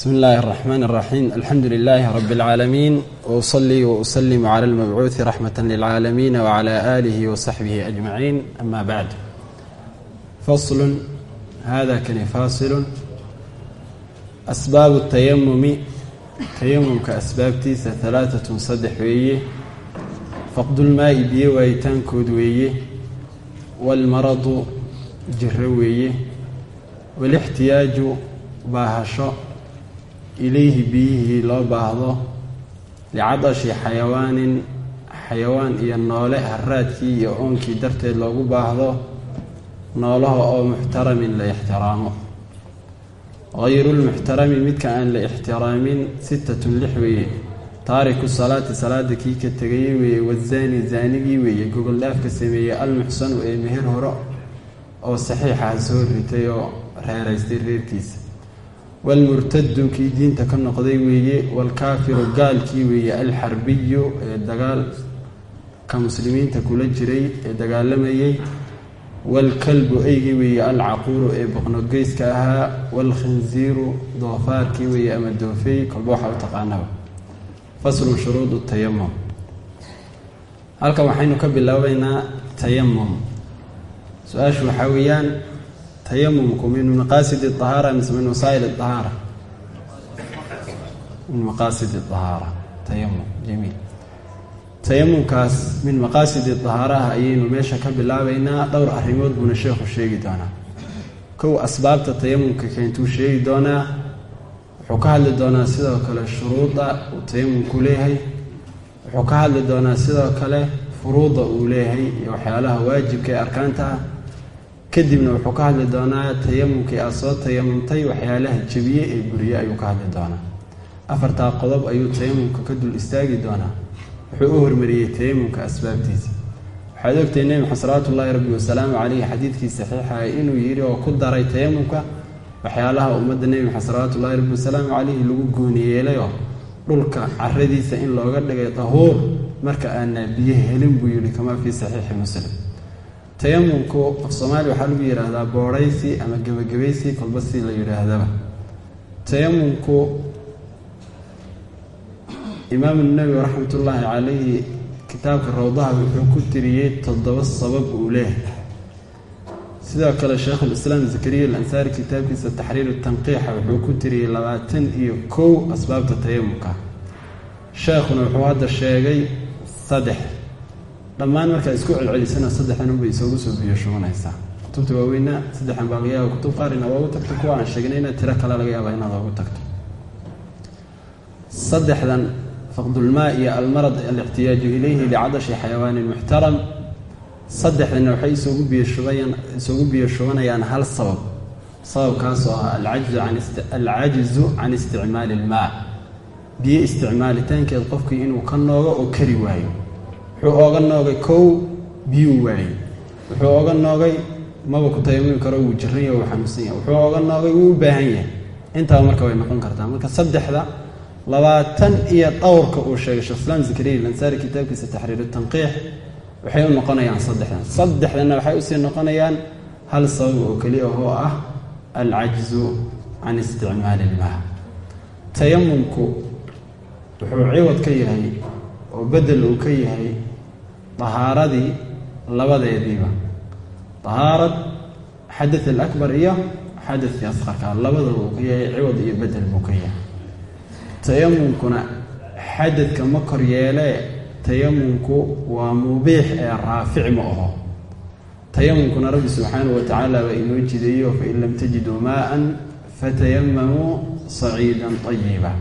بسم الله الرحمن الرحيم الحمد لله رب العالمين وأصلي وأسلم على المبعوث رحمة للعالمين وعلى آله وصحبه أجمعين أما بعد فصل هذا كان فاصل أسباب التيمم تيمم كأسبابتيسة ثلاثة صدح ويه فقد الماء بيه ويتانكود ويه والمرض جر ويه والاحتياج baahasho ilayhi biyihii loo baahdo licadashi xayawaanin xayawaan iyo noole haraadkii iyo oonkii darteed loogu baahdo noolaha oo muxtaramin la ixtiraamo. Hayrulmuxtarami midka aan la ixtiraamin sittatun lix weeye. Taariku salaati salaada kii ka tegayey weeye wazaani zaanigii weeye gogol dhaafka sameeyey almuxsanu ee meher horo oo saxiixa soo ritay oo reeraystay reerkiisa walmurtadu kii diinta ka noqday weeye waalkaafiru gaalkii weeye alxarbiyu ee dagaalka muslimiinta kula jiray ee dagaalamayey waalkalbu eygii weeye alcaquuru ee boqnogeyska ahaa waalkhinsiiru doofaarkii weeye ama doofey kolba waxaa u taqaanaba faslu shuruud tayamum halkan waxaynu ka bilaabaynaa tayamum su'aashu waxaa weeyaan tayamumku min maqaasid ahaara mise min wasaa'il ahaara min maqaasid ahaara tayamum jamiil. Tayamumkaas min maqaasid dahaaraha ayaynu meesha ka bilaabaynaa. Dhowr arrimood buuna sheekhu sheegi doonaa. Kow asbaabta tayamumka keentuu sheegi doonaa wuxuu ka hadli doonaa sidoo kale shuruuda uu tayamumku leeyahay. Wuxuu ka hadli doonaa sidoo kale furuuda uu leeyahay iyo waxyaalaha waajibka ee arkaanta. ah kadibna wuxuu ka hadli doonaa tayamumkii aada soo tayamumtay waxyaalaha jebiye ee buriye ayuu ka hadli doonaa. Afartaa qodob ayuu tayamumka ka dul istaagi doonaa. Wuxuu u hormariyey tayamumka asbaabtiisa. Waxaad ogtahay nebi maxamed salawaatullaahi rabbi wasalaamu caleyhi xadiidkii saxiixa inuu yidhi oo ku daray tayamumka waxyaalaha ummadda nebi maxamed salawaatullaahi rabbi wasalaamu caleyhi lagu gooni yeelayoo dhulka caradiisa in looga dhigay dahuur marka aanaa biyo helin buu yidhi kamaa fii saxiixi muslim tayamumku af soomaaliya waxaa lagu yidhaahdaa boodhaysi ama gebagabaysi kolba si la yidhaahdaba. Tayamumku imaamu nawowi raxmatullaahi calayhi kitaabka rawdaha wuxuu ku tiriyey toddoba sabab uu leeyahay. Sidoo kale sheekhulislaam zakariya alansaari kitaabkiisa taxriiru tanqiixa wuxuu ku tiriyey labaatan iyo kow asbaabta tayamumka sheekhuna wuxuu hadda sheegay saddex dhammaan markaa isku celcelisana saddexdan unbay isoogu soo biyo shubanaysaa kutubta waaweyna saddexdan baa laga yaaba kutub qaar inaad oogu tagto kuwa aan sheegnayna tiro kale laga yaaba inaad oogu tagto. Saddexdan faqdulmaa iyo almarad alixtiyaaju ilayhi licadashi xayawaanin muxtaram. Saddexdanna waxay isoogu biyoshubayaan isoogu biyo shubanayaan hal sabab. Sababkaas oo ah alcajizu can isticmaali ilmaa biyo isticmaalitaankeed qofkii inuu ka noogo oo kari waayo wuxuu ooga noogay kow biyuu waayey wuxuu ooga noogay maba ku tayamumi karo wuu jiran yahay wuu xanuunsan yahay. Wuxuu ooga noogay wuu u baahan yahay. Intaba marka way noqon kartaa. Marka saddexda labaatan iyo dhowrka uu sheegay sheekh islaam zakariya lansaari kitaabkiisa taxriiru tanqiix waxay u noqonayaan saddexdan. Saddexdanna waxay u sii noqonayaan hal sabab oo keliya oo ah alcajzu can isticmaali ilmaa tayamumku wuxuu ciwad ka yahay oo bedel uu ka yahay dahaaradii labadeediiba dahaarad xadath alakbar iyo xadathkii asqarka labadaba uu ka yahay ciwad iyo bedel buu ka yahay tayamumkuna xadadka ma kor yeelee tayamumku waa mubiix ee raafic ma aho tayamumkuna rabbi subxaanahu wa tacaala baa inoo jideeyo fain lam tajiduu maaan fatayamamuu saciidan ayiba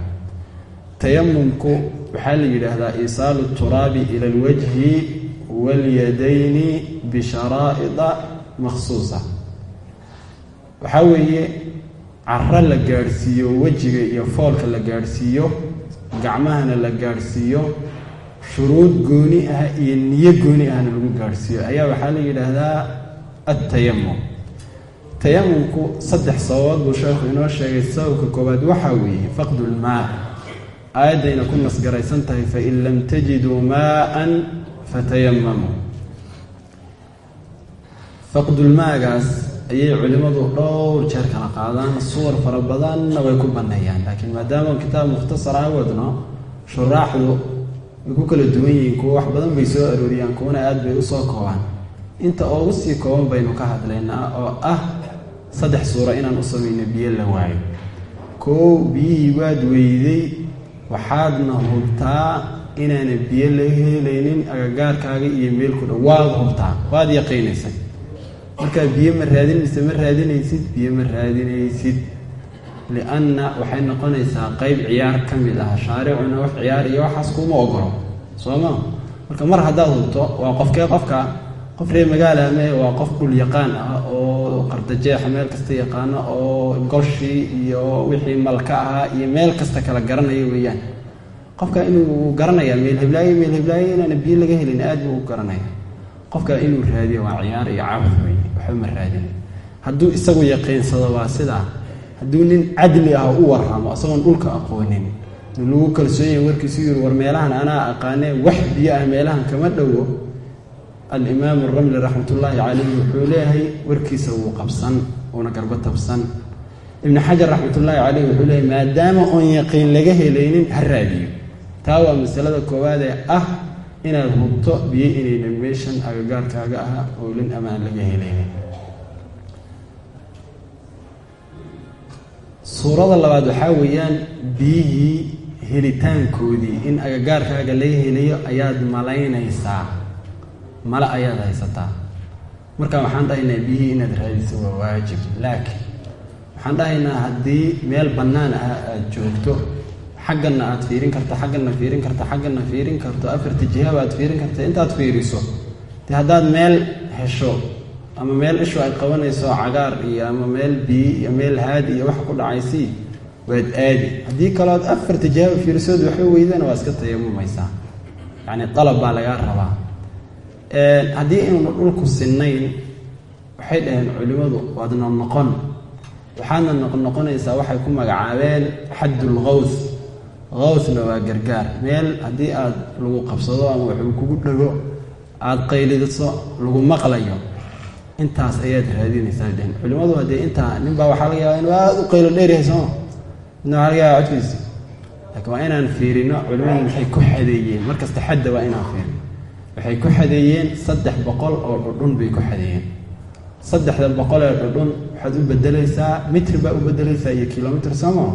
tayamumku waxaa la yidhaahdaa iisaalu turaabi ila alwajhi walyadayni bisharaa'ida makhsuusa waxaa weeye caro la gaadhsiiyo wejiga iyo foolka la gaadhsiiyo gacmahana la gaadhsiiyo shuruud gooni ah iyo niyo gooni ahna lagu gaadhsiiyo. ayaa waxaa la yidhaahdaa attayamum tayamumku saddex sababood buu sheekhu inoo sheegay. sababka koowaad waxaa weeye faqdulmaa aayaddayna ku nasgaraysan tahay fain lam tajiduu maaan fatayamamuu faqdulmaagaas ayay culimmadu dhowr jeer kala qaadaan suwar fara badanna way ku banneeyaan laakiin maadaama kitaab mukhtasar ah wadno shuraaxdu way ku kala duwan yihiin kuwo wax badan bay soo arooriyaan kuwana aada bay u soo koobaan inta ugu sii kooban baynu ka hadlaynaa oo ah saddex suuro inaan u samayno biyo la waayo koow biyihii waad weyday waxaadna hubtaa inaana biyo laga helaynin agagaarkaaga iyo meelku dha waad hubtaa waad yaqiinaysay. Markaa biyo ma raadinaysa ma raadinaysid? Biyo ma raadinaysid. Lianna waxay noqonaysaa qeyb ciyaar ka mid ah. Shaaricuna wax ciyaar iyo waxaas kuma ogolo. Soo ma? Marka mar haddaad hubto waa qofkee qofka qof reer magaala mee waa qof dhul yaqaan ah oo qardajeexa meel kasta yaqaano oo golshii iyo wixii malka ahaa iyo meel kasta kala garanaya weeyaan qofka inuu garanaya meel heblaayo meel heblaayo inaana biyo laga helin aad buu u garanaya qofka inuu raadiyo waa ciyaar iyo cabad wey waxba ma raadin. Hadduu isagu yaqiinsado waa sidaa hadduu nin cadli ah u waramo isagoon dhulka aqoonin lagu kalsoonyahay warkiisu yiri war meelahan anaa aqaanee wax biyo ah meelahan kama dhowo. Alimaamu ramli raxmatullaahi calayhi wuxuu leeyahay warkiisa wuu qabsan uuna garbo tabsan. Ibnu xajar raxmatullaahi caleyh wuxuu leeyahay maadaama oon yaqiin laga helaynin ha raadiyo taa waa masalada koowaad ee ah inaad hubto biyo inayna meeshan agagaarkaaga ah oolin ama aan laga helaynin suurada labaad waxaa weeyaan biyihii helitaankoodii. In agagaarkaaga laga helayo ayaad malaynaysaa. Male ayaad haysataa. Marka waxaan dhahaynaa biyihii inaad raadiso waa waajib. Laakiin waxaan dhahaynaa haddii meel bannaan ah aada joogto xagganna aad fiirin karto xagganna fiirin karto xagganna fiirin karto. Afarta jihaba aad fiirin karta intaad fiiriso. Dee haddaad meel hesho ama meel ishu ay qabanayso cagaar iyo ama meel biyi iyo meel haadi iyo waxa ku dhacaysi waad aadi. Haddii kalood afarta jihaba fiirisood waxba weydana waa iska tayamumaysaa yacni dalab baa lagaa rabaa. Haddii inuuna dhulku sinnayn waxay dhaheen culimmadu waad noqnoqon. Waxaadna noqnoqonaysaa waxay ku magacaabeen xaddul qaws qawsna waa gargaar. Meel haddii aad lagu qabsado ama waxuu kugu dhego aada qaylidiso lagu maqlayo intaas ayaad raadinaysaa dhehen culimmadu haddee intaa ninbaa waxaa laga yaaba inuu aada u qaylo dheeryahay sooma midna waxaa laga yaaba codkiisa. Laakiin waa inaan fiirino culimmadu maxay ku xadeeyeen. Markasta xadda waa inaan fiirino. Waxay ku xadeeyeen saddex boqol oo dhudhun bay ku xadeeyeen. Saddexda boqol ee dhudhun waxaad u bedelaysaa mitr baa u bedelaysaa iyo kilomitr sooma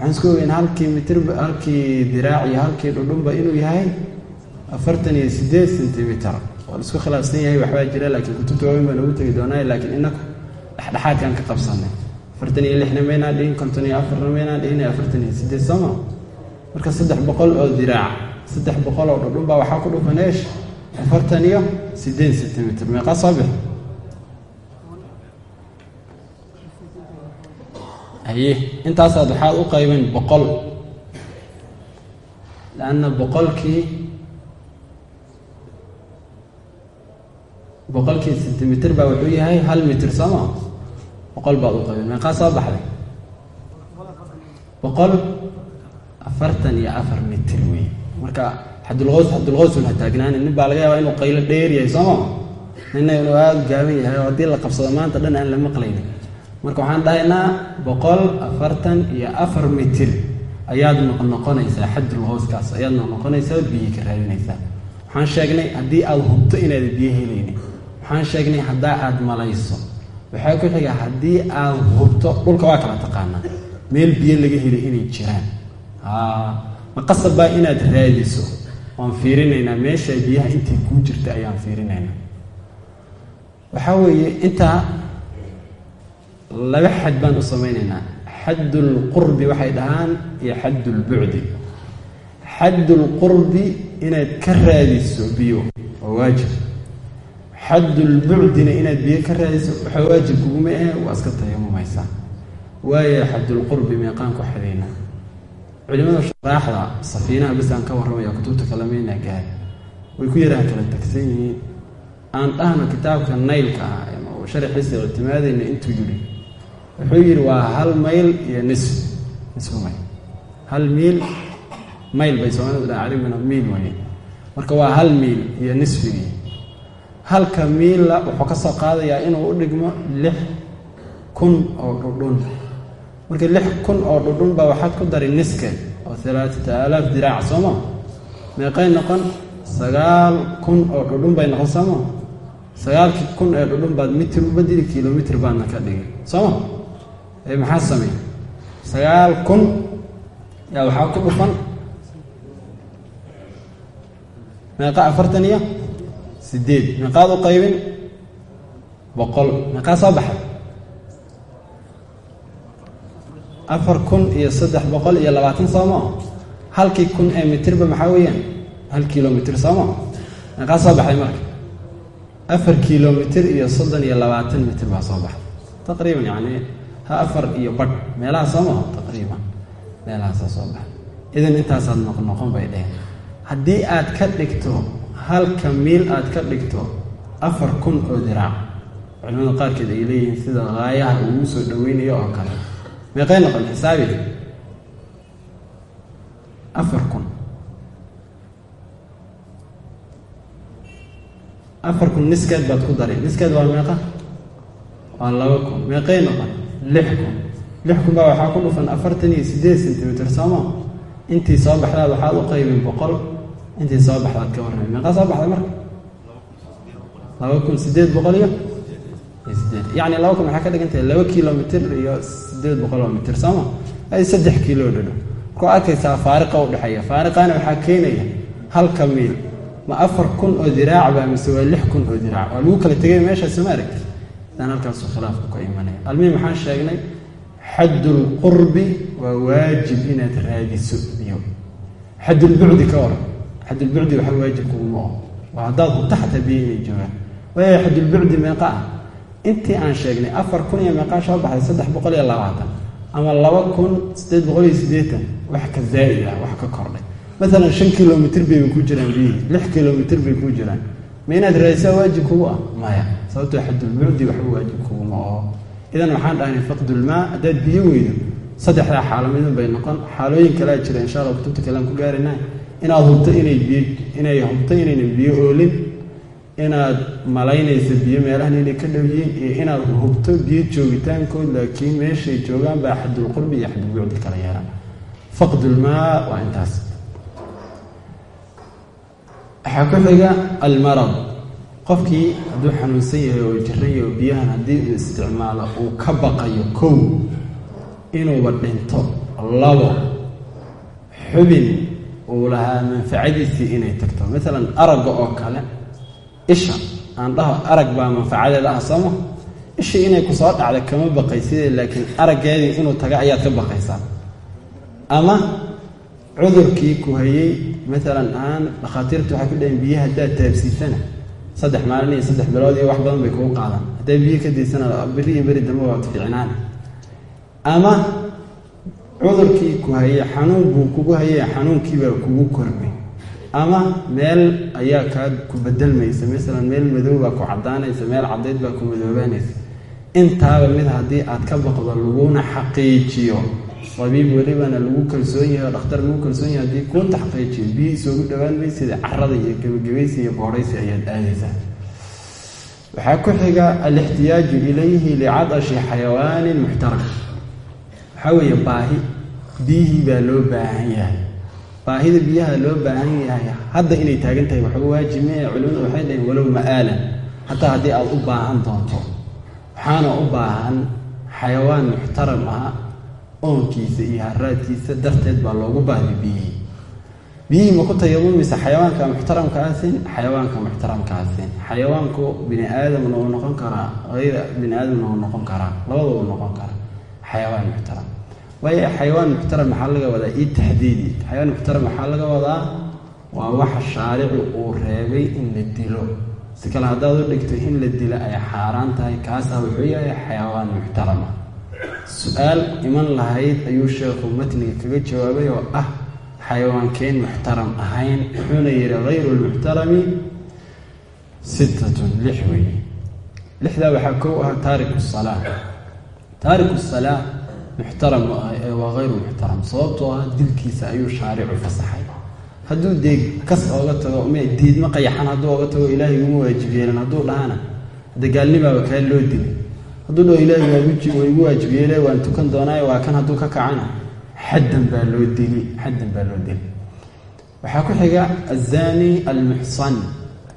waxaan isku ogeyn halkii mitr halkii diraac iyo halkii dhudhunba inuu yahay afartan iyo sideed centimitr waa la isku khilaafsan yahay waxbaa jira laakiin kutubta waaweyn baa noogu tegi doonaa laakiin inaku dhexdhexaadkaan ka qabsanay afartan iyo lixna maynaa dhihin konton iyo afarna maynaa dhihin afartan iyo sideed sooma. Marka saddex boqol oo diraac saddex boqol oo dhudhun baa waxaa ku dhufan eesh afartan iyo sideed centimitr meeqaa soo bix haye intaasaad waxaad u qaybeen boqol. Leanna boqolkii boqolkii centimitr baa wuxuu yahay hal mitr sooma boqol baad u qaybeen meeqaa soo baxday? Boqol afartan iyo afar mitr wey. Marka xadulqaws xadulqawsun ha taagnaani nin baa laga yaabaa inuu qaylo dheer yahay sooma nina inuu aada gaaban yahay oo haddii la qabsado maanta dhan aan la maqlaynin marka waxaan dhahaynaa boqol afartan iyo afar mitir. Ayaad noqnoqonaysaa xadulqawskaas ayaad noqnoqonaysaa biyi ka raadinaysaa. Waxaan sheegnay haddii aada hubto inaad biyo helaynin waxaan sheegnay haddaa aada malayso. Waxaa ku xiga haddii aada hubto dhulka waa kala taqaanaa. Meel biyo laga helay inay jiraan. Ma qasabbaa inaad raadiso? Waan fiirinaynaa. Meesha biyaha intay kuu jirta ayaan fiirinaynaa. Waxaa weeye intaa laba xad baan u samaynaynaa. Xaddulqurbi waxay dhahaan iyo xaddulbucdi xaddulqurbi inaad ka raadiso biyo waa waajib. Xaddulbucdina inaad biyo ka raadiso waxaa waajib kuguma ahe waa iska tayamumaysaa waayo xaddulqurbi meeqaan ku xadaynaa culimada sharaaxda safiinaha bis aan ka warramaya kutubta kalamayna gaar. Way ku yaraha kala tagsan yihiin. Aan dhahno kitaabka naylka ah sharaxiisa ictimaadayna intuu yidhi wuxuu yidhi waa hal mayl iyo nisf nisfu mayl. Hal miil mayl bay soomaalida dha caribina miil waye marka waa hal miil iyo nisfigii. Halka miilla wuxuu ka soo qaadayaa inuu u dhigmo lix kun oo dhudhun. Marka lix kun oo dhudhun baa waxaad ku dari niskeed oo alaaata aalaaf diraac sooma meeqay noqon? Sagaal kun oo dhudhun bay noqon sooma sagaalkii kun ee dhudhun baad mitir u bedeli kilomitr baadna ka dhigay sooma maxaa samey sagaal kun. Yaa waxaa ku dhufan? Meeqa afartan iyo sideed meeqaad u qaybin? Boqol. Meeqaa soo baxay? Afar kun iyo saddex boqol iyo labaatan sooma halkii kun ee mitirba maxaa weeyaan? Hal kilomitr sooma meeqaa soo baxday marka? Afar kilomitr iyo soddon iyo labaatan mitir baa soo baxday taqriiban yacni afar iyo badh. Meelaha sooma taqriiban. Meelahaasaa soo baxay idan intaasaad noqnoqon bay dheheen haddii aad ka dhigto halka miil aad ka dhigto afar kun oo diraac culimada qaarkeed ay leeyihiin sida haayaha ugu soo dhaweynayo oo kale. Meeqay noqon xisaabi. Afar kun. Afar kun niskeed baad ku daray. Niskeed waa meeqa? Waa laba kun. Meeqay noqon lix kun lix kun baa waxaa ku dhufan afartan iyo siddeed centimitr sooma intii soo baxdaad waxaad u qaybin boqol intii soo baxdaad ka warramay meeqaa soo baxday marka? Laba kun siddeed boqol iyo sideed laba kun waxaa ka dhigantahay laba kilomitr iyo siddeed boqol oo mitir sooma ay saddex kiilo dhadho. Markuu arkaysaa faariqa u dhexeeya. Faariqaana waxaa keenaya halka miil. Ma afar kun oo diraac baa mise waa lix kun oo diraac. Waa lagu kala tegay meeshaas ma aragti daan halkaasuu khilaafku ka imanaya almihim waxaan sheegnay xaddulqurbi waa waajib inaad raadiso biyo. Xaddulbucdi ka waran. Xaddulbucdi waxa waajib kuguma oo waa haddaad hubto biyo inay joogaan. Waaya xaddulbucdi meeqa ah. Intii aan sheegnay afar kun iyo meeqaa soo baxday saddex boqol iyo labaatan ama laba kun siddeed boqol iyo siddeetan wax ka zaa'id ah wax ka kordhay. Maalan shan kilomitr bayba ku jiraan biyihii lix kilomitr bay ku jiraan ma inaad raadisaa waajib kugu ah? Maya. Sababtoo xaddulbucdi waxba waajib kuguma oo idan waxaan dhahnay faqdulmaa haddaad biyo weydo saddexdaa xaalo midun bay noqon. Xaalooyin kalea jira insha alla kutubta kalean ku gaarina inaad hubto inay biyo inay hubto inaynan biyo oolin. Inaad malaynayso biyo meelahan inay ka dhow yihiin. Iyo inaad hubto biyo joogitaankood laakiin meeshay joogaan baa xaddulqurbi iyo xaddulbucdi kala yeelan. Faqdulmaa waa intaas waxaa ku xiga almarad. Qofkii hadduu xanuunsan yahay oo jiran yahay oo biyahan haddii uu isticmaalo uu ka baqayo kow inuuba dhinto labo xubin uu lahaa manfacadiisii inay tagto. Maalan aragga oo kale isha. Aan dhaho arag baa manfacadeeda ah sooma ishii inay ku soo dhacda kama baqayside laakiin araggeedii inuu taga ayaad ka baqaysaa? Ama cudurkii ku hayey maalan aan dhakhaatiirtu waxay ku dhaheen biyaha haddaad taabsiisana saddex maalin iyo saddex bilood iyo wax badan bay kugu qaadaan hadday biyo ka daysana beri iyo beri dambe waad fiicnaan. Ama cudurkii ku hayey xanuun buu kugu hayey xanuunkiibaa kugu kormay. Ama meel ayaa kaa ku bedelmaysa masalan meel madow baa ku caddaanaysa meel caddayd baa ku madoobaanaysa. Intaaba mid haddii aad ka baqdo laguna xaqiijiyo dabiib welibana lagu kalsoon yahay oo dhakhtar lagu kalsoon yahay haddii kuu taxqiijiyo biyo isoogu dhowaan maysida carada iyo gebagabaysi iyo boodhaysi ayaad aadaysaa. Waxaa ku xiga alixtiyaaju ilayhi licadashi xayawaanin muxtaram waxaa weeye baahi biyihii baa loo baahan yahay. Baahida biyaha loo baahan yahay hadda inay taagan tahay waxba waajibme ee culimadu waxay dhaheen walow ma'aalan hataa haddii aada u baahan doonto waxaana u baahan xayawaan muxtaram ah oonkiisa iyo haraadkiisa darteed baa loogu baahday biyihii biyihii ma ku tayamumaysa xayawaanka muxtaramkaasin xayawaanka muxtaramkaasin xayawaanku bini aadamna uu noqon karaa hayra bini aadamna uu noqon karaa labada uu noqon karaa xayawaan muxtaram. Waayo xayawaan muxtaram maxaa laga wadaa? Io taxdiidi. Xayawaan muxtaram maxaa laga wadaa? Waa waxa shaaricu uu reebay in la dilo. Si kale haddaad u dhigto in la dilo ay xaaraan tahay kaasaa wuxuu yahay xayawaan muxtarama su'aal iman lahayd ayuu sheekhu matniga kaga jawaabay oo ah xayawaankeen muxtaram ahayn wuxuuna yidhi hayru lmuxtarami sittatun lix weeye lixdaa waxaa kow ah taariku salaa taariku salaa muxtaram waa hayru muxtaram sababtoo ah dilkiisa ayuu shaaricu fasaxay hadduu dee kas ooga tago m diidma qayaxan hadduu ooga tago ilaahay iguma waajib yeelan hadduu dhahana haddee gaalnimaaba kaa loo dilay hadduu dhaho ilaahay waa igu waajib yeele waan tukan doonaayo waa kan hadduu ka kacana. Xaddan baa loo dili xaddan baa loo dili waxaa ku xiga azani almuxsan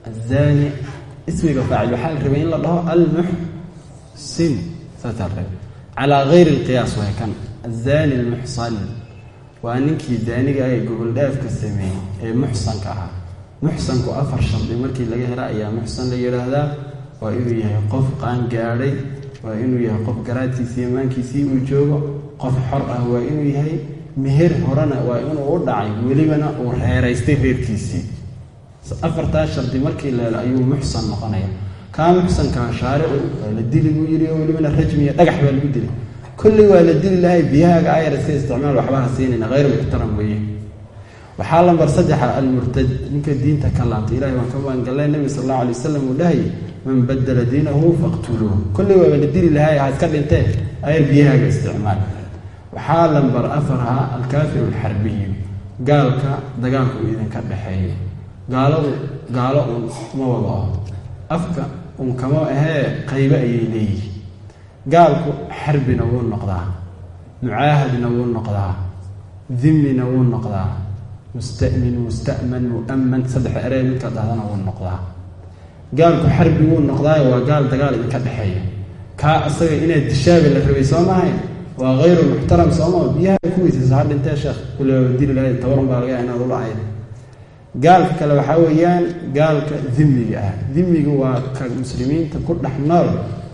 azani ismiga faacil waxaa la rabay in la dhaho almuxsin saasaa la rabay calaa gayri kan. Azani almuxsan waa ninkii daaniga ee gogoldhaafka sameeyey ee muxsanka ahaa. Muxsanku afar shardi markii laga hela ayaa muxsan la yidhaahdaa waa inuu yahay qof qaan gaadhay waa inuu yahay qof garaadkiisii imaankiisii uu joogo qof xor ah waa inuu yahay. Meher horena waa inuu u dhacay welibana uu reeraystay reerkiisii. Afartaa shardi markii la helo ayuu muxsan noqonaya. Kaa muxsankaa shaaricu la dili buu oo welibana rajmiya dhagax baa lagu dilay. Kulli waa la dili lahay biyahaaga ayar si isticmaal waxbaha siinayna hayr muxtaram weeye. Waxaa lambar saddexa almurtad ninka diinta ka laabtay ilahay waan ka maangallay nebi sal allahu alay wasalam uu dhahayy man badala diinahu faqtuluuh kulli waaba la dili lahay ha iska dhintee ayar biyahaaga isticmaal waxaa lambar afar ahaa alkaafiru alxarbiyu gaalka dagaalku idinka dhexeeya gaaladu gaalo uun ma wada aho. Afka uun kama ahee qaybo ayay leeyihiin gaalku xarbina wuu noqdaa. Mucaahadna wuu noqdaa. Dimina wuu noqdaa. Mustamin musta'man mu'aman saddex erey midka dhahdana wuu noqdaa gaalku xarbi wuu noqdaayo waa gaal dagaal idinka dhexeeya kaa asaga inaad dishaabi la rabay soo mahay waa hayru muxtaram sooma biyaha ku weysayso ha dhintee sheekh kulli waa dili lahayd tabaran baa laga inaad ula ahayd gaalka kale waxaa weeyaan gaalka dimiga ah. Dimiga waa ka muslimiinta ku dhex nool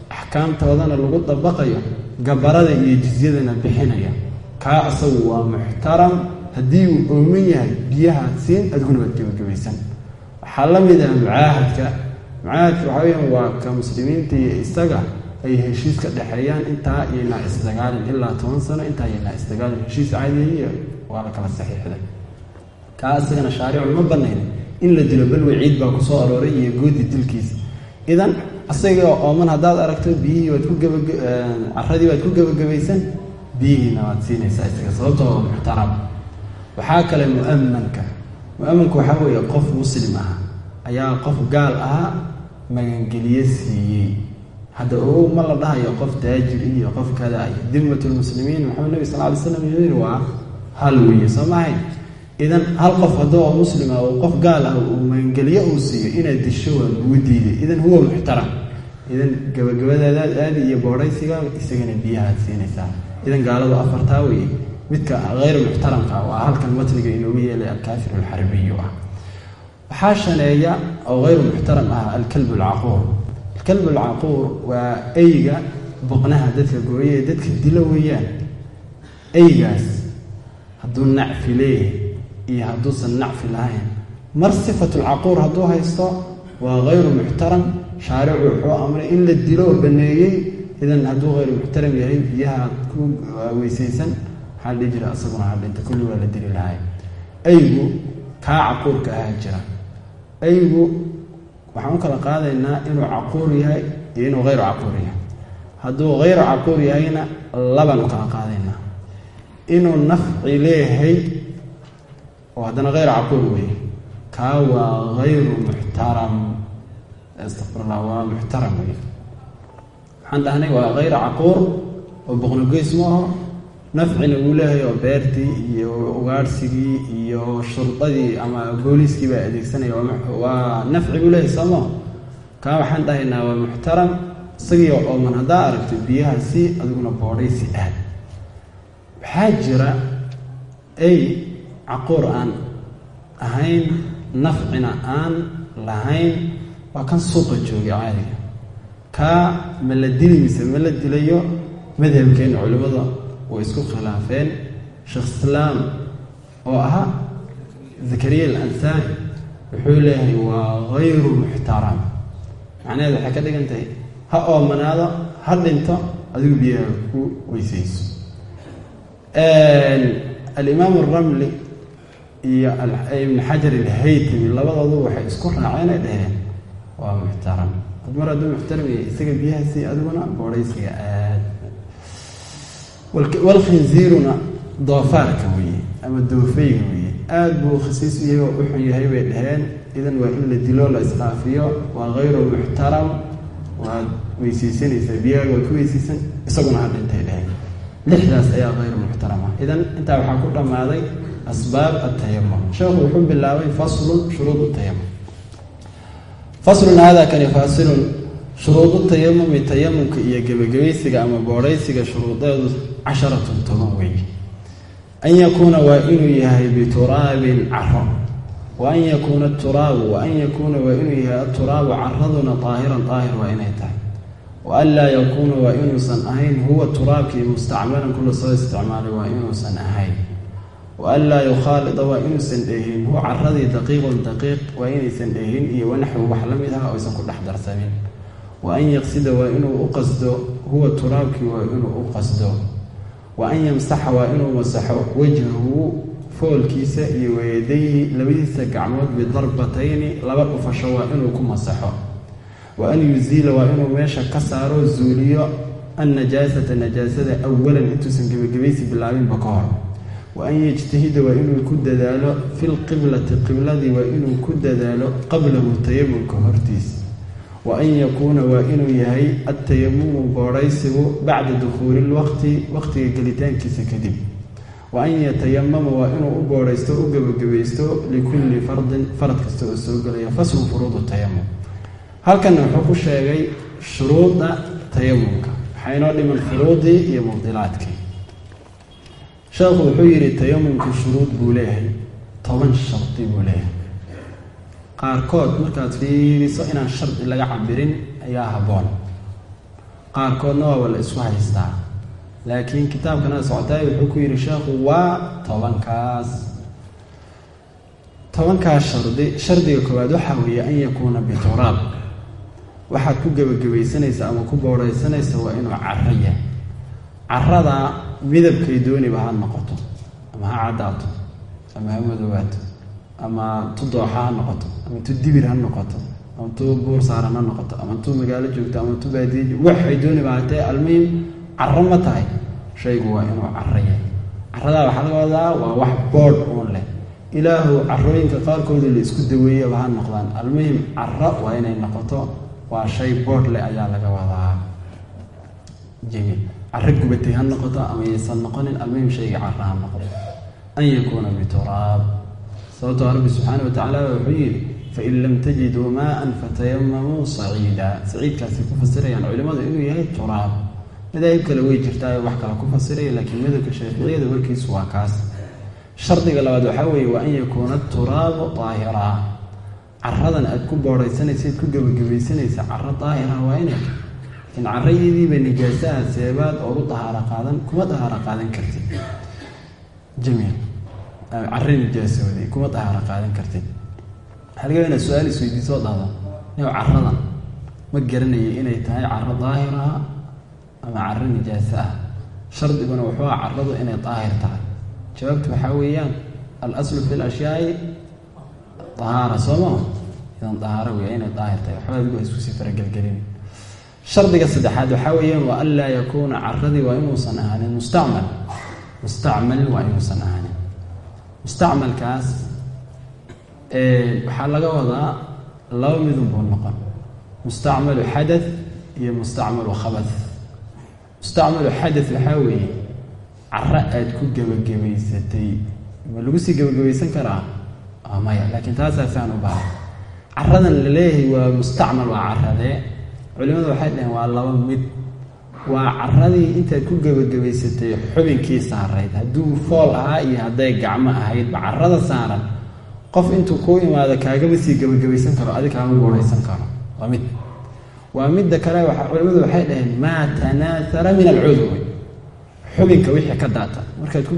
axkaamtoodana lagu dabaqayo gabarada iyo jizyadana bixinaya. Kaa asagu waa muxtaram. Haddii uu ooman yahay biyahaad siin adiguna waad gebagabaysan waxaa la mid ah mucaahadka mucaahadka waxaa weyaan waa ka muslimiinta iyo isaga ay heshiis ka dhexeeyaan intaa iyoynaa isdagaalin ilaa toban sano intaa iyoynaa isdagaalin. Heshiis caadiyiyo waa la kala saxiixday. Kaa isagana shaaricu ma banayn in la dilo bal waciid baa ku soo arooray iyo goodi dilkiisa. Idan asaga ooman haddaad aragto biyihii waad ku caradii waad ku gebagabaysan biyihiina waad siinaysaa isaga sababtoo waa muxtaram waxaa kale mu'amanka mu'amanka waxaa weeye qof muslim ah ayaa qof gaal ahaa magangeliye siiyey hadda ogow ma la dhahayo qof daajir iyo qof kada iyo dimatulmuslimiin maxamed nabi sal ly slam yiri waa hal weeye soo maahayn idan hal qof haddoo muslima oo qof gaal ah uu magangelyo uu siiyo inaad disho waa lagu diiday. Idan huwa muxtaram. Idan gabagabadaadaad aadi iyo boodhaysiga isagana biyahaad siinaysaa. Idan gaaladu afartaa weye midka hayru muxtaramka waa halkan matniga inoogu yeelay alkaafir alxarbiyu ah waxaa shaneeya oo hayru muxtaram ah alkalb alcaquur. Alkalb alcaquur waa eyga boqnaha dadka gooye ee dadka dilo weeyaan. Eygaas hadduu nacfi leeyahay iyo hadduusan nacfi lahayn. Mar sifatulcaquur hadduu haysto waa hayru muxtaram shaaricu wuxuu amray in la dilo oo baneeyey idan hadduu hayru muxtaram yahay biyaha ku weysaysan maxaa la dhihi jira isaguna hadhinta kulli waa la dili lahay. Eygu kaa caquurka ahaa jira eygu waxaan u kala qaadaynaa inuu caquur yahay iyo inuu hayru caquur yahay. Hadduu hayru caquur yahayna labaan u kala qaadaynaa inuu nafci leeyahay oo haddana hayr caquur weeye. Kaa waa hayru muxtaram. Astaqfirullah waa muxtaram wey waxaan dhahnay waa hayr caquur oo boqnogeys ma aho nafcina uu leeyahay oo beertii iyo ugaadhsigii iyo shurdadii ama booliiskii baa adeegsanaya waa nafci buu leeyahay sooma kaa waxaan dhahaynaa waa muxtaram isagii ooman haddaa aragto biyaha si adiguna boodhaysi aad. Waxaa jira ay caquur aan ahayn nafcina aan lahayn waa kan suuqa joogay caadiga. Kaa ma la dili mise ma la dilayo madhabkeena culimmada way isku khilaafeen. Sheekh islaam oo ahaa zakariya al ansaari wuxuu leeyahay waa hayru muxtaram. Macnaheed waxay ka dhigan tahay ha oomanaado ha dhinto adigu biyaha ku weysayso. Alimaam aramli iyo ibn xajar alhaytami labadoodu waxay isku raaceen ay dhaheen waa muxtaram. Mar hadduu muxtaram yahay isaga biyahaasi adiguna boodhaysiga walkhinziiruna doofaarka weeye ama doofeyga weeye. Aada buu khasiis u yahay oo u xun yahay bay dhaheen. Idan waa in la dilo la isdhaafiyo waa hayru muxtaram. Waad weysiisanaysaa biyaaga waad ku weysiisan isaguna ha dhintay dhaheen. Lixdaas ayaa hayru muxtarama idan intaa waxaa ku dhammaaday asbaab atayamum sheekhu wuxuu bilaabay faslun shuruud tayamum faslun hada kani faasilun shuruudu tayamumi tayamumka iyo gebagabaysiga ama boodhaysiga shuruudeedu casharatun toban weeye an yakuuna waa inuu yahay bituraabin caro wa an yakuuna turaabu wa an yakuuna waa inuu yahay aturaabu caraduna daahiran daahir waa inay tahay. Wa an laa yakuuna waa inuusan ahayn huwa turaabkii mustacmalan kula soo isticmaalay waa inuusan ahayn. Wa an laa yukhaalida waa inuusan dhehin hu caradii daqiiqun daqiiq waa inaysan dhehin iyo wanaxwi wax la mid ah oysan ku dhex darsamin wa an yaqsida waa inuu u qasdo huwa turaabkii waa inuu u qasdo. Wa an yamsaxa waa inuu masaxo wajhahu foolkiisa iyo wayadayhi labadiisa gacmood bidarbatayni laba dhufasho waa inuu ku masaxo. Wa an yuziila waa inuu meesha ka saaro zuuliyo annajaasata najaasada awalan intuusan gebagabaysi bilaabinba ka hor. Wa an yajtahida waa inuu ku dadaalo filqiblati qibladii waa inuu ku dadaalo qablahu tayamumka hortiisa wa an yakuuna waa inuu yahay atayamumu boodhaysigu bacda dukhuuli lwaqti waqtiga gelitaankiisa kadib wa an yatayamama waa inuu u boodhaysto u gebagabaysto likulli fardin farad kasta oo soo gelaya faslu furuudu tayamum halkanna wuxuu ku sheegay shuruuda tayamumka waxaa inoo dhiman furuudii iyo mubdilaadkii sheekhu wuxuu yidhi tayamumku shuruud buu leeyahay toban shardi buu leeyahay qaarkood markaad fiiriso inaan shardi laga cabirin ayaa habboon. Qaarkoodna waaba la isku haystaa. Laakiin kitaabkana socotaay wuxuu ku yidhi sheekhu waa tobankaas. Tobankaas shardi shardiga koowaad waxaa weeye an yakuuna bituraab. Waxaad ku gebagabaysanaysa ama ku boodhaysanaysa waa inuu caro yahay. Carada midabkay dooniba ha noqoto ama ha caddaato ama ha madowaato ama tu dooxa ha noqoto ama tu dibir ha noqoto ama tu buur saaran ha noqoto ama tu magaalo joogto ama tu baadiye waxay dooniba hatee almuhim caro ma tahay. Shaygu waa inuu caro yahay caradaa waxaa laga wadaa waa wax boodh uun leh. Ilaahu carooyinka qaarkooda la isku daweeyaba ha noqdaan. Almuhim caro waa inay noqoto waa shay boodh leh ayaa laga wadaa. Jamiil caro gubatay ha noqoto ama yaysan noqonin almuhim shayga caro ha noqdo. An yakuuna bituraab sababtoo rabbi subxaana wa tacaala wuxuu yidhi fain lam tajiduu maa-an fatayamamuu saciida saciidkaasay ku fasirayaan culimmadu inuu yahay turaab. Madaahib kale way jirtaa wax kale ku fasiraya laakiin madhabka shaaficiyada warkiisu waa kaas. Shardiga labaad waxaa weeye waa an yakuuna turaabu daahiraa caradan aad ku boodhaysanaysayd ku gebagabaysanaysa caro daahira waa inay. Laakiin carayadiiba nijaasaha seebaad oogu dahaaro qaadan kuma dahaaro qaadan kartid. Jamiil caro nijaasooday kuma dahaaro qaadan kartid. Waxaa laga su'aal isweydiisoo dhahda new caradan ma garanayay inay tahay caro daahiraha ama caro nijaaso ah? Shardiguna wuxuu ah caradu inay daahir tahay. Jawaabtu waxaa weeyaan al aslu fi lashyaai dahaara soo maa idan dahaaro weya inay daahir tahay. Waxba adigu iskusii faragelgelin. Shardiga saddexaad waxaa weeyaan waa an laa yakuuna caradii waa inuusan ahaanin mustacmal. Mustacmal waa inuusan ahaanin mustacmalkaas waxaa laga wadaa laba midun buu noqon. Mustacmalu xadath iyo mustacmalu khabath. Mustacmalu xadath waxaa weeye caro aada ku gebagabaysatay. Ma lagu sii gebagabaysan karaa? Maya laakiin taasaa faan u baha caradan la leeyahay waa mustacmal waa caradee culimadu waxay dhaheen waa laba mid waa caradii intaad ku gebagabaysatay xubinkii saarayd. Hadduu fool ahaa iyo hadday gacmo ahaydba carada saaran. Qof intuu kuu imaado kaagama sii gebagabaysan karo adig kaama boodhaysan karo. Waa mid. Waa midda kale culimadu waxay dhaheen maa tanaasara min alcudwi xubinka wixii ka daata. Markaad ku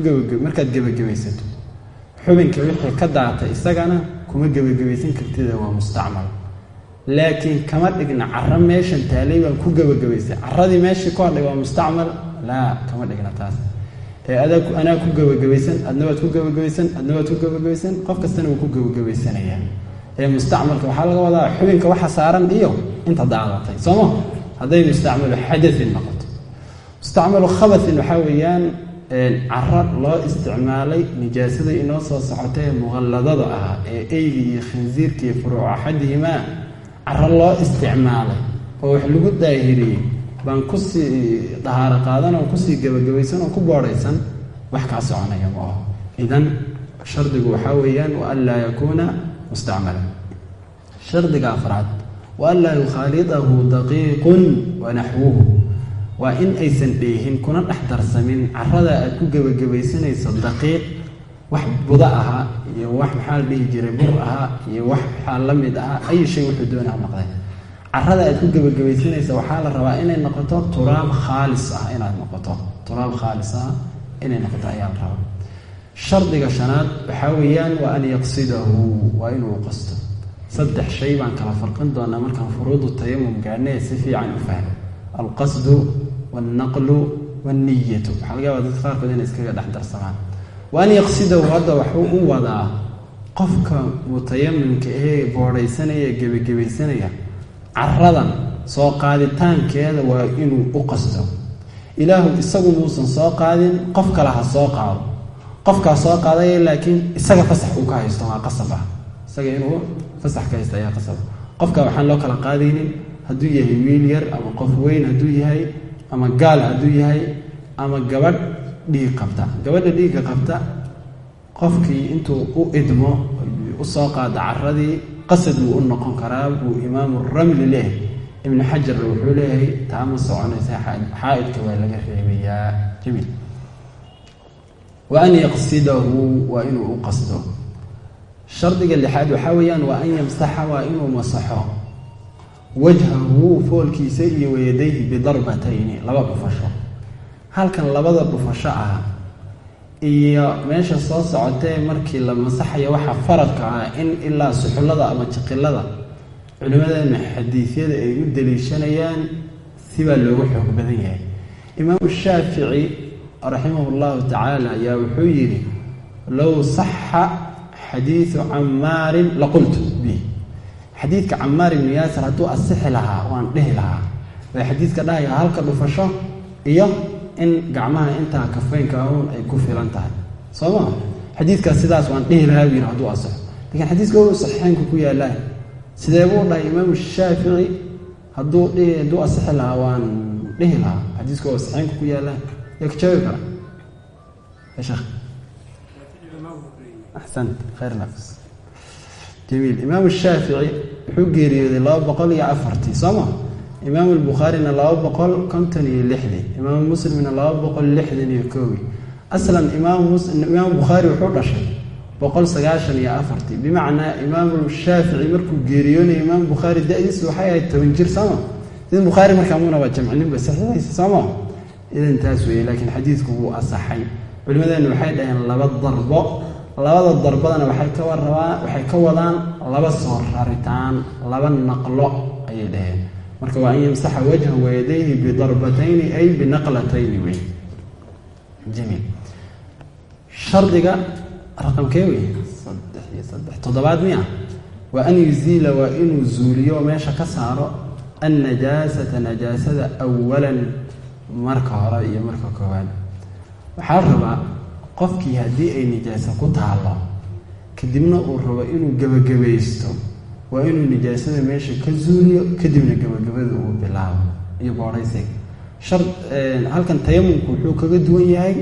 markaad gebagabaysato xubinka wixii ka daata isagana kuma gebagabaysan kartida waa mustacmal laakiin kama dhigna caro meeshan taalay baan ku gebagabaysay caradii meeshii ku hadhay waa mustacmal. Laa kama dhigna taas. Anaa ku gebagabaysan adna waad ku gebagabaysan adna waad ku gebagabaysan qof kastana wuu ku gebagabaysanayaa ee mustacmalka waxaa laga wadaa xubinka waxa saaran iyo inta daadatay. Sooma hadday mustacmalu xadain noqoto. Mustacmalu khabathin waxaa weeyaan caro loo isticmaalay nijaasada inoo soo socota ee muqalladada ah ee eyga iyo khinsiirka iyo furuuc axadihimaa caro loo isticmaalay oo wax lagu daahiriyey baan ku sii dahaaro qaadan oo ku sii gebagabaysan oo ku boodhaysan wax kaa soconaya ma aho idan shardigu waxaa weeyaan wa an laa yakuuna mustacmalan. Shardiga afraad wa an yukhaalidahu daqiiqun wa naxwuhu. Waa in aysan dheehin kuna dhex darsamin carada aad ku gebagabaysanayso daqiiq wax budo ahaa iyo wax maxaa la dhihi jiray bur ahaa iyo wax maxaa la mid ahaa ayu shay wuxuu doonaa noqday carada aad ku gebagabaysanaysa waxaa la rabaa inay noqoto turaab khaalis ah inaad noqoto turaab khaalis ah inay noqoto ayaa la rabaa. Shardiga shanaad waxaa weeyaan waa an yaqsidahu waa inuu qasto saddex shay baan kala farqin doonaa markaan furuudu tayamum gaadhnee si fiican u fahmo. Alqasdu walnaqlu walniyatu waxaa laga yaaba dadka qaarkood inay iskaga dhex darsamaan wa an yaqsidahu hadda waxuu u wadaa qofka mutayamimka ee boodhaysanaya gebagebaysanaya caradan soo qaaditaankeeda waa inuu u qasto. Ilaahu isagu muusan soo qaadin qof kale ha soo qaado. Qofkaa soo qaadaya laakiin isaga fasax uu ka haysto waa qasab ah. Isaga inuu fasax ka haysto ayaa qasab. Qofka waxaan loo kala qaadaynin hadduu yahay wiil yar ama qof weyn hadduu yahay ama gaal hadduu yahay ama gabadh dhiig qabta gabadha dhiigga qabta qofkii intuu u idmo u soo qaada caradii qasad wuu u noqon karaa buu imaamu ramli leeyahay. Ibnu xajarna wuxuu leeyahay taama soconaysa xaa-idka waa laga reebayaa. Jamiil wa an yaqsidahu waa inuu u qasdo. Shardiga lixaad waxaa weeyaan waa an yamsaxa waa inuu masaxo. Wajhahu foolkiisa iyo wayadayhi bidarbatayni laba dhufasho halkan labada dhufasho ah iyo meesha soo socotee markii la masaxayo waxaa faradka ah in ilaa suxullada ama jiqilada culimmadeena xadiisyada ay u daliishanayaan sibaa loogu xoog badan yahay. Imaamu shaafici raximahu llahu tacaala ayaa wuxuu yidhi low saxa xadiidu camaarin laqultu bih xadiidka camaar ibnu yaasir hadduu asixi lahaa waan dhihi lahaa. Way xadiidka dhahaya halka dhufasho iyo in gacmaha intaa kafeynka ahuun ay ku filan tahay. Soo maa xadiidkaas sidaas waan dhihi lahaa buu yidhi hadduu asixo lakiin xadiiska u saxiixeynku ku yaallaan sidee buu dhahay imaamu shaafici? Hadduu hadduu asixi lahaa waan dhihi lahaa. Xadiiska oo saxiixeynku ku yaallaan yaa ka jawaabi kara sheekh. Axsant khayr nafs jamiil. Imaamu shaafici wuxuu geeriyooday laba boqol iyo afartii. Soo ma imaamu albukhaarina laba boqol konton iyo lixdii imaamu muslimna laba boqol lixdan iyo koowi. Aslan imaamu bukhaari wuxuu dhashay boqol sagaashan iyo afartii bimacnaa imaamu shaafici markuu geeriyoonaya imaamu bukhaari da-diisu waxay ahayd toban jir sooma sida bukhaari markaa muuna waa jamcininba saxiixaysa sooma idan taas weeye laakiin xadiidku wuu asaxay. Culimadeena waxay dhaheen laba darbo. Labada darbadana waxay ka warabaan waxay ka wadaan laba soo raritaan laba naqlo ayay dhaheen marka waa an yamsaxa wajha wayadayhi bidarbatayni ay binaqlatayni wey. Jamiil shardiga raqamkee wey? Saddex iyo saddex. Toddobaad miya. Waa an yuziila waa inuu zuuliyo meesha ka saaro annajaasata najaasada awalan marka hore iyo marka koowaad. Waxaa rabaa qofkii haddii ay nijaaso ku taalo kadibna uu rabo inuu gebagabaysto waa inuu nijaasada meesha ka zuuliyo kadibna gebagabada uu bilaabo. Iyo boodhaysiga shar halkan tayamumku wuxuu kaga duwan yahay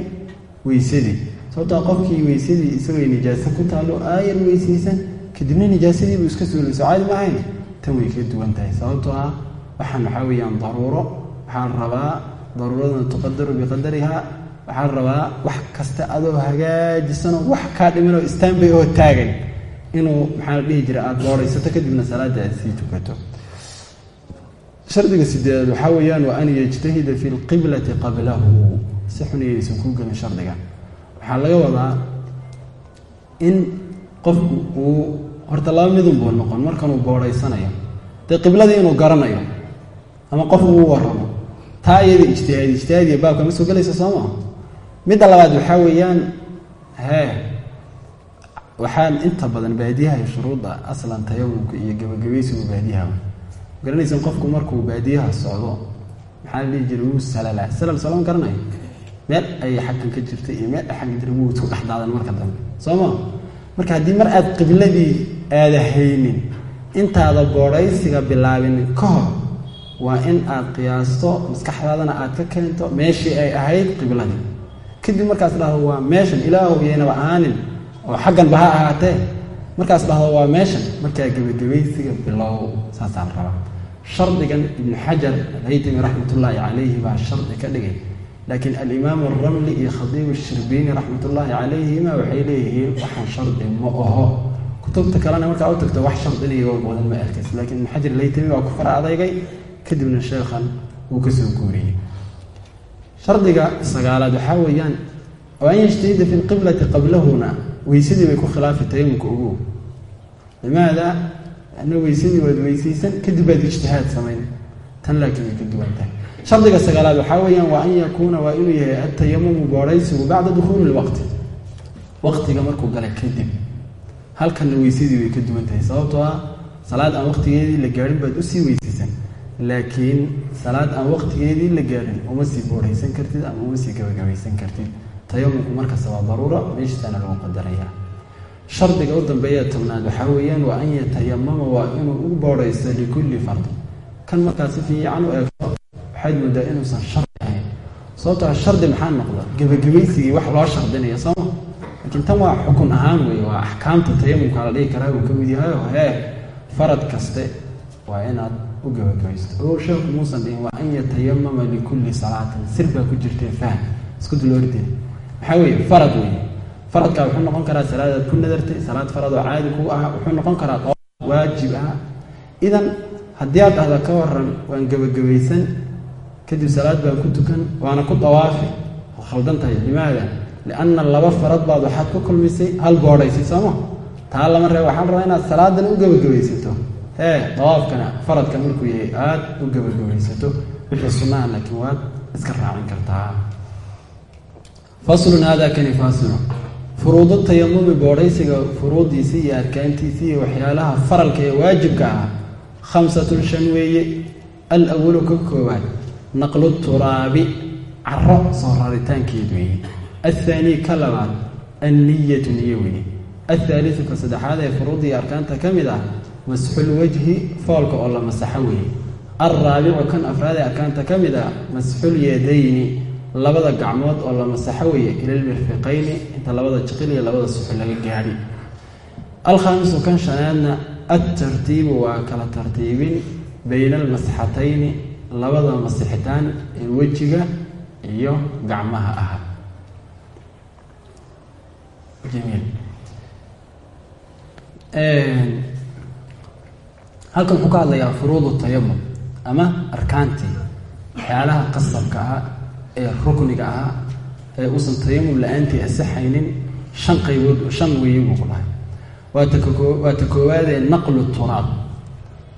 weysadii sababtaa qofkii weysadii isagoo nijaaso ku taalo aayar weysaysan kadibna nijaasadiibuu iska suulayso caadi ma ahayn tan way ka duwan tahay. Sababtoo ah waxaan waxaa weeyaan daruuro waxaa la rabaa daruuradana tuqadaru biqadariha waxaa rabaa wax kasta adoo hagaajisanoo wax kaa dhimanoo istaanbay oo taagan inuu maxaa dhihi jira aada boodhaysato kadibna salaada aad sii tukato. Shardiga sideedaad waxaa weeyaan waa an yajtahida fi lqiblati qablahu. Si xuniyaysan kuu gelin shardiga. Waxaa laga wadaa in qofku uu horta laba midunbuu noqon markanuu boodhaysanayo dee qibladii inuu garanayo ama qof uu waramo taa iyada ijtihaadi ijtihaadiya baabka ma soo gelaysa soo maa midda labaad waxaa weeyaan hee waxaan inta badan baadiyaha shuruudda aslan tayamumka iyo gabagabaysigu baadiyaha garanaysan qofku markuu baadiyaha socdo maxaa la dhihi jiray wuu salalaa salal salon garanayo meel ay xaggan ka jirtay iyo meel ay xaggan jirtay wuu isku dhex daadan marka dambe. Soo ma marka haddii mar aad qibladii aada haynin intaada boodhaysiga bilaabin ka hor waa in aad qiyaasto maskaxdaadana aad ka keento meeshii ay ahayd qibladii. Kadib markaas dhahdo waa meeshan ilaahu yaynaba ahaanin oo xagganba ha ahaatee. Markaas dhahdo waa meeshan. Markaa gebagabaysiga bilow saasaa la rabaa. Shardigan ibnu xajar alhaytami raxmatullaahi calayhi baa shardi ka dhigay. Laakiin alimaamu aramli iyo khadiibu shirbiini raxmatullaahi calayhima waxay leeyihiin waxaan shardi ma aho kutubta kalena markaa u tagto wax shardinaya badan ma arkays laakiin ibnu xajar alhaytami waa ku fara adeygay kadibna sheekhan wuu ka soo guuriyey. Shardiga sagaalaad waxaa weeyaan oo an yajtahida fi lqiblati qablahuna weysadii bay ku khilaafi tayamumka ugu. Limaada ana weysadii waad weysaysan kadib baad ijtihaad samayn tan laakiin way ka duwan tahay. Shardiga sagaalaad waxaa weeyaan waa an yakuuna waa inuu yahay atayamumu boodhaysigu bacda dukhuuli lwaqti waqtiga markuu gala kadib. Halkanna weysadii way ka duwan tahay sababtoo ah salaad aan waqtigeedii la gaadhin baad u sii weysaysan. Laakiin salaad aan waqtigeedii la gaadhin uma sii boodhaysan kartid ama uma sii gabagabaysan kartid tayamumku markasta waa daruura meeshiisana lagu qadarayaa. Shardiga u dambeeya tobnaad waxaa weeyaan waa an yatayamama waa inuu u boodhaysto likulli fardin kan markaa si fiican u eegto waxaad moodaa inuusan shardi ahayn. Sababtaa shardi maxaa noqda? Gebagabaysigii wax loo shardinaya sooma laakiin tan waa xukun ahaan wey waa axkaamta tayamumka la dhihi karaa uu ka mid yahay hee farad kaste waa inaad u gebagabaysto oo sheekhu muusan dhihin waa an yatayamama likulli salaatin. Sir baa ku jirtee fahm isku duloortee maxaa weeye? Farad weeye. Faradkaa wuxuu noqon karaa salaadaad ku nadartay salaad farad oo caadi kuu ah wuxuu noqon karaa dhoo waajib ah. Idan haddii aad dhahda ka waran waan gebagabaysan kadib salaad baan ku tukan waana ku dawaafi. Waa khaldan tahay limaada. Lianna laba farad baad waxaad ku kulmisay hal boodhaysay sooma taa lama reeb waxaa la rabaa inaad salaadan u gebagabaysato hee dawaafkana faradka markuu yahay aada u gebagabaysato wixii sunnaha laakiin waad iska raacin kartaa faslun hada kani faasilu furuudu tayamumi boodhaysiga furuudiisii iyo arkaantiisii iyo waxyaalaha faralka ee waajibka ah khamsatun shan weeye. Al awalu ka koowaad naqlu turaabi caro soo raritaankeed weeye. Athaanii ka labaad anniyatu niyo weeye. Athaaliu ka saddexaad ee furuudii arkaanta ka mid ah masxul wajhi foolka oo la masaxo weeye. Alraabicu kan afraad ee arkaanta ka mid ah masxul yadayni labada gacmood oo la masaxo weeye ilalmirfiqayni inta labada jiqil iyo labada suxul laga gaadhi alkhaamisu kan shanaadna adtartiibu waa kala tartiibin bayna almasxatayni labada masixitaan ee wejiga iyo gacmaha ah jamiil. Halkan wuxuu ka hadlayaa furuudu tayamum ama arkaantii waxyaalaha qasabka ah ee rukniga ah ee uusan tayamum la'aantii asaxaynin shan qaybood shan weeye buu ku dhahay. Waa ta koowaadee naqlu turaab.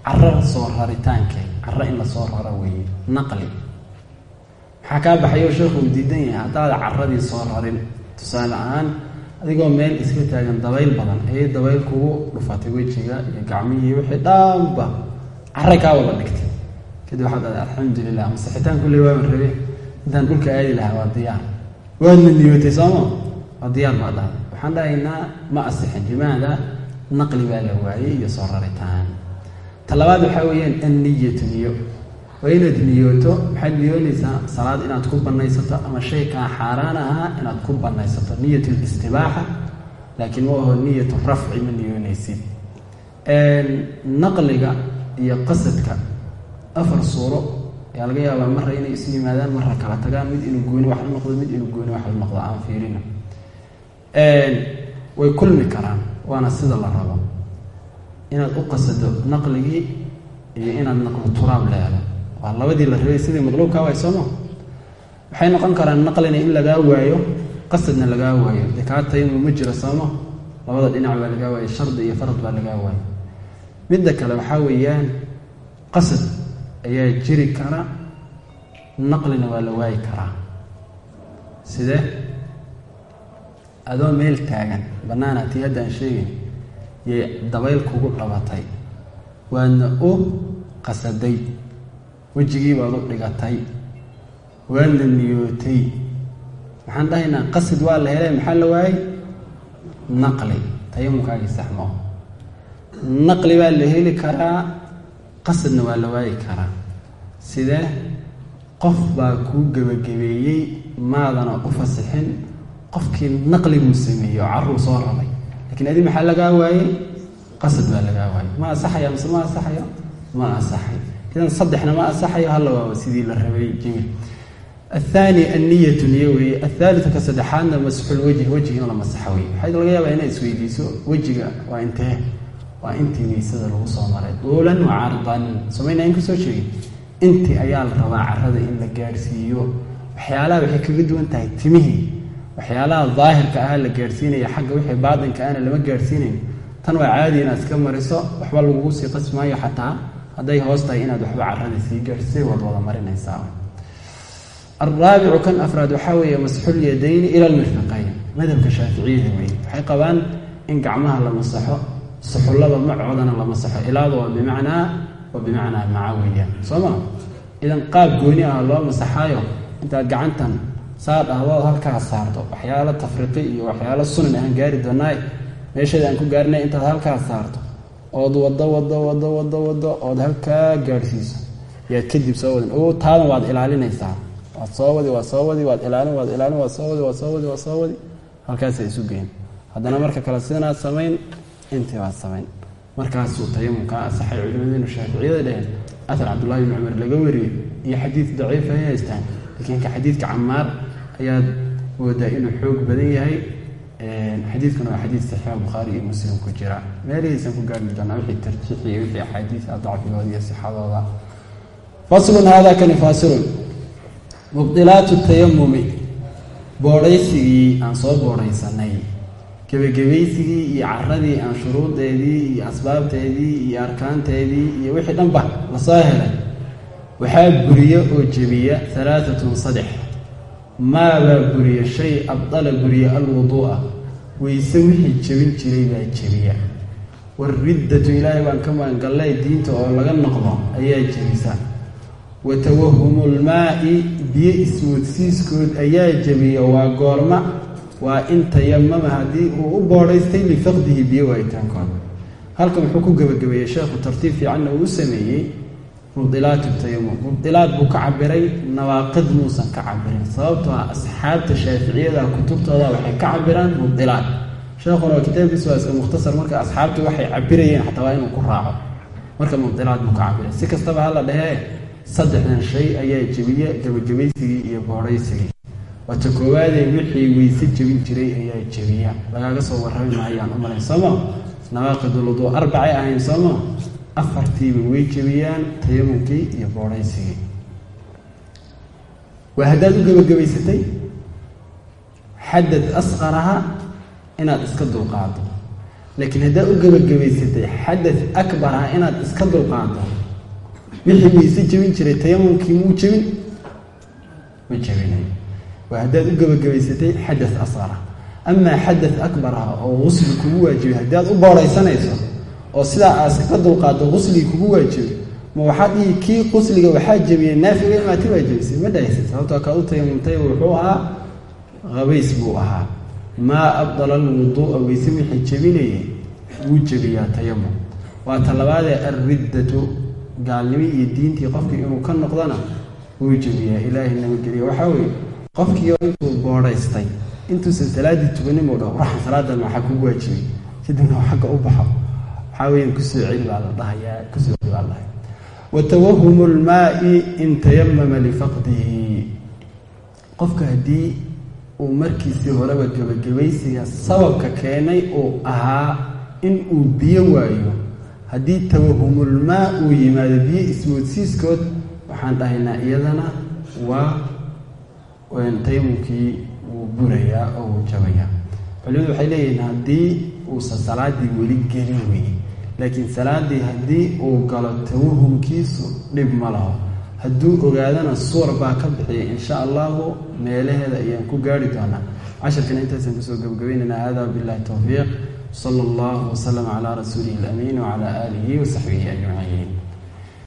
Caro soo raritaanke caro in la soo raro weeye naqli. Maxaa kaa baxayo sheekhu uu diidan yahay? Haddaad caradii soo rarin tusaale ahaan adigoo meel iska taagan dabayl badan ayay dabayl kugu dhufatay wejiga iyo gacmihii wixii dhaanba caray kaa wada dhigtay. Kadib waxaad dhaday alxamdulilah masexitaan kulle waaban rabe intaan dhulka aadi lahaa waa diyaar. Waadna niyootay sooma waa diyaar baa dhahay waxaan dhahaynaa ma asixin limaada naqli baa la waayey iyo soo raritaan. Ta labaad waxaa weeyaan anniyatu niyo. Waa inaad niyooto maxaad niyoonaysaa salaad inaad ku banaysato ama shay kaa xaaraan ahaa inaad ku banaysato niyat listibaaxa laakiin ma aho niyatu rafci ma niyoonaysid naqliga iyo qasadka afar suuro ayaa laga yaabaa marra inay isu yimaadaan marra kala tagaan mid inuu gooni wax la noqdo mid inuu gooni wax la noqdo aan fiirina. Way kulmi karaan waana sida la rabo. Inaad u qasado naqligii iyo inaad naqlu turaab leedo waa labadii la rabay sidii maqluubkaa waay sooma waxay noqon karaan naqlina in lagaa waayo qasadna lagaa waayo. Dee kaa tayamum ma jiro sooma labada dhinac baa lagaa waayo shardi iyo farad baa lagaa waayo. Midda kale waxaa weeyaan qasad ayaa jiri kara naqlina waa la waayi karaa. Sidee adoo meel taagan bannaana tii haddaan sheegayn yay dabayl kugu dhabatay waadna u qasaday wejigii baad u dhigatay waadna niyootay. Maxaan dhahaynaa qasid waa la helay maxaa la waayey naqli. Tayamumkaagii saxmo. Naqli baa la heli karaa qasadna waa la waayi karaa. Sidee qof baa kuu gebagabeeyey maadana u fasixin qofkii naqli buu sameeyey oo caruu soo rabay lakiin adi maxaa lagaa waayey? Qasad baa lagaa waayey. Ma asaxaya mise ma asaxayo ma asaxay idan saddexna ma asaxayo halla waaba sidii la rabay jamiil. Athani anniyatu niyo weeye. Athaalitu ka saddexaadna masxul wejhi wejiga in la masaxo wey waxaa laga yaabaa inaad isweydiiso wejiga waa intee waa intii weysada lagu soo maray. Duulan wa somayna in ku soo sheegin intii ayaa la rabaa carada in la gaadhsiiyo waxyaalaha waxay kaga duwan tahay timihii. Waxyaalaha daahirka ah la gaadhsiinaya xagga wixii baatinka ahna lama gaadhsiinayn tan waa caadi inaad iska mariso waxba lagugu sii qasmaayo xataa hadday hoos tahay inaad waxba carada sii gaadhsisay waad wada marinaysaa. Alraabicu kan afraad waxaa weeye masxul yadayni ila lmirfiqayn madhabka shaaficiyada wey waxay qabaan in gacmaha la masaxo suxullada macoodana la masaxo ilaada waa bimacnaa waa bimacnaa maca weeyaan. Soo ma idan qaab gooni ah loo masaxaayo intaad gacantan saa dhahdood halkaa saarto waxyaalo tafriqi iyo waxyaalo sunan aan gaari doonaay meeshada aan ku gaarinay intaad halkaa saarto ood wado wado wado wado wado ood halkaa gaadhsiiso yaad kadib soo wadin o taadan waad ilaalinaysaa. Waad soo wadi waad soo wadi waad ilaalin waad ilaalin waad soo wadi waad soo wadi waad soo wadi. Halkaasa isu geyn. Haddana marka kale sidanaad samayn intii baad samayn markaasuu tayamumkaa asaxay culimadeenu shaaficiyada dheheen athar cabdullahi bn cumar laga wariyey. Iyo xadiid daciif ay haystaan laakiin ka xadiidka camaar ayaad moodaa inuu xoog badan yahay. Xadiidkuna waa xadiid saxiixa bukhaari iyo muslim ku jira. Meelihiisan ku gaarmi doonaa wixii tarjiix iyo wixii axaadiisa dacfigooda iyo sixadooda. Faslun hada kani faasilun mubdilaatu tayamumi boodhaysigii aan soo boodhaysanay gebagabaysigii iyo caradii aan shuruudeedii iyo asbaabteedii iyo arkaanteedii iyo wixii dhanba la soo helay waxaa buriya oo jebiya alaaatun saddex. Maabaa buriya shay abdala buriya alwuduu'a. Weyse wixii jebin jiray baa jebiya. Wariddatu ilaahay baan ka magangallay diinta oo laga noqdo ayaa jebisa. Wa tawahumulmaa'i biyo ismoodsiiskood ayaa jebiya waa goorma waa in tayamama haddii uu u boodhaystay lifaqdihi biyo waayitaankooda halkan wuxuu ku gebagabeeyey sheekhu tartiib fiicanna uu u sameeyey mubdilaatu tayamum mubdilaad buu ka cabiray nawaaqid muusan ka cabirin sababtoo ah asxaabta shaaficiyada kutubtooda waxay ka cabiraan mubdilaad sheekhuna waa kitaabkiisa waa iska mukhtasar marka asxaabtu waxay cabirayeen xataa waa inuu ku raaco. Marka mubdilaad buu ka cabiray si kastaba hala dhehee saddexdan shay ayaa jebiya gebagabaysigii iyo boodhaysigii waata koowaadee wixii weyse jebin jiray ayaa jebiya lagaaga soo warrami maayaan u malayn sooma nawaaqidulwuduu arbacay ahayn sooma afartiiba way jebiyaan tayamumkii iyo boodhaysigii. Waa haddaad u gebagabaysatay xadad asqaraha inaad iska dulqaado laakiin haddaad u gebagabaysatay xadad akbaraha inaad iska dulqaado wixii weyse jebin jiray tayamumkii muu jebin ma jebinay haddaad u gebagabaysatay xadad asqara amaa xadad akbar ah oo qusli kugu waajibay haddaad u boodhaysanayso oo sidaa aad iskaga dulqaado qusligii kugu waajibay ma waxaad dhihi kii qusliga waxaa jebiyey naafiga imaati baa jebisay ma dhahaysa sababtoo kaad u tayamumtay wuxuu ahaa qabays buu ahaa maa abdala alwuduu'a weyse wixii jebinayay wuu jebiyaa tayamum waa ta labaadee alriddatu gaalnimo iyo diintii qofkii inuu ka noqdona wuu jebiyaa ilaahay nabadgeliya waxaa weeye qofkii intuu boodhaystay intuusan salaaddii tukanin buu dhaho raxan salaadan waxaa kugu waajibay. Kadibna xagga u baxo. Waxaa weeyaan ku soo celi baa la dhahayaa ku soo celi baa la dhahaya wa tawahumu lmaa'i in tayamama lifaqdihi qofka haddii uu markiisii horeba gebagabaysiga sababka keenay uu ahaa in uu biyo waayo haddii tawahumulmaa uu yimaado biyo ismoodsiiskood waxaan dhahaynaa iyadana waa tayamumkii wuu burayaa oo wuu jabayaa. Culimadu waxay leeyihiin haddii uusan salaadii weli gelin weye laakiin salaadii haddii uu galo tawahumkiisu dhib ma laho. Hadduu ogaadana suwar baa ka bixiya insha allahu meelaheeda ayaan ku gaari doonaa. Casharkana intaasaan ku soo gabagabaynaynaa hada billahi towfiiq sala allahu wasalam calaa rasuulihi alamiin wacalaa aalihi wasaxbihi ajmaciin